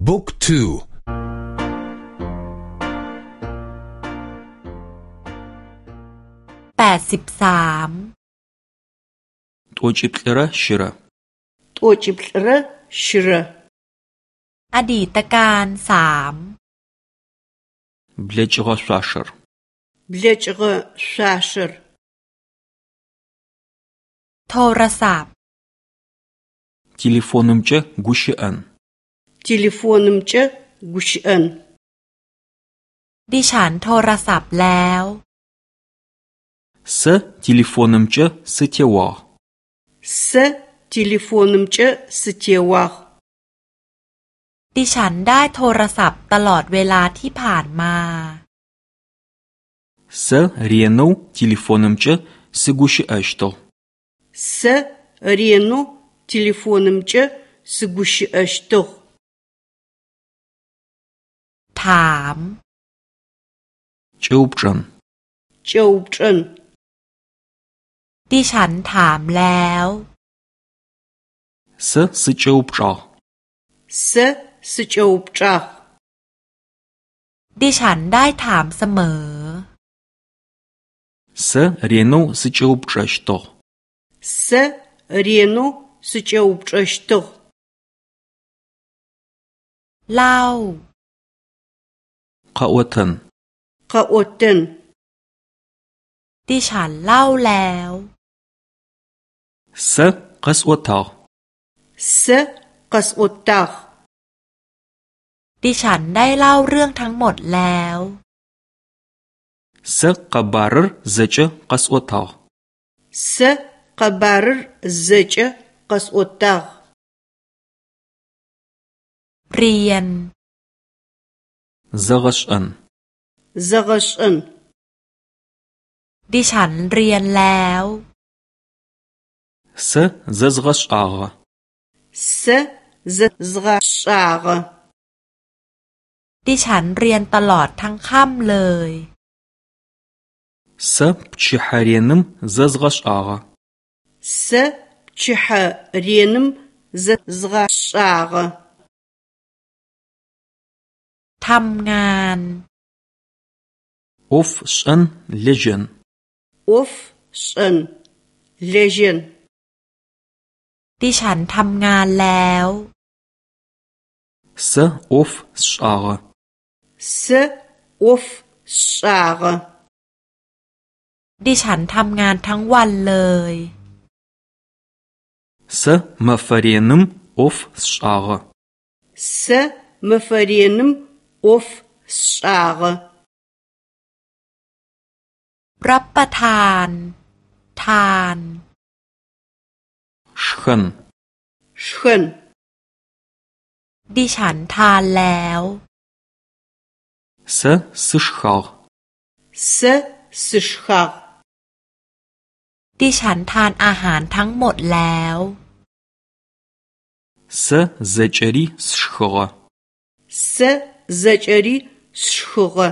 Book تو باسب سام توجب لرى شرى توجب لرى شرى телефонымкӏэ гущыӏэн. ดิฉันโทรศัพท์แล้ว С телефонымкӏэ сытеуагъ. С телефонымкӏэ сытеуагъ. ดิฉันได้โทรศัพท์ตลอดเวลาที่ผ่านมา С ренэу телефонымкӏэ сыгущыӏэщтыгъ. С ренэу телефонымкӏэ сыгущыӏэщтыгъ. ถามจูบจันจูบจันดิฉันถามแล้วเซซจูบจาเซซจูบจาดิฉันได้ถามเสมอเซเรียนุสิจูบจัชโตเซเรียนุสิจูบจัชโต เล่าขาอวดเนขาอวดเนดิฉันเล่าแล้วเซกัสอวดตถกเซกัสอวดตถกดิฉันได้เล่าเรื่องทั้งหมดแล้วเซกับาร์เจเจกัสอวดตถกเซกับาร์เจเจกัสอวดตถกเรียน зэгъэшӏэн з э г ดิฉันเรียนแล้วส з ซ з г ъ э ш ӏ а г ъ э с з э з г ъ э ดิฉันเรียนตลอดทั้งค่ำเลยเซ пчыхьэреным зэзгъэшӏагъэ. Сэ пчыхьэреным з э ทำงาน o f s t e e n l e g e n a u f s t e e n l e g e n ดิฉันทำงานแล้ว Se a f s t a r e Se aufstare ดิฉันทำงานทั้งวันเลย Se me verenem aufstare Se me verenem อ ф сшагы. รับประทาน ทานชนชนดิฉันทานแล้วซึซึชคอซึซึชคอดิฉันทานอาหารทั้งหมดแล้วซึเจเริซึชคอซึ зэкӏэри сшхыгъэ.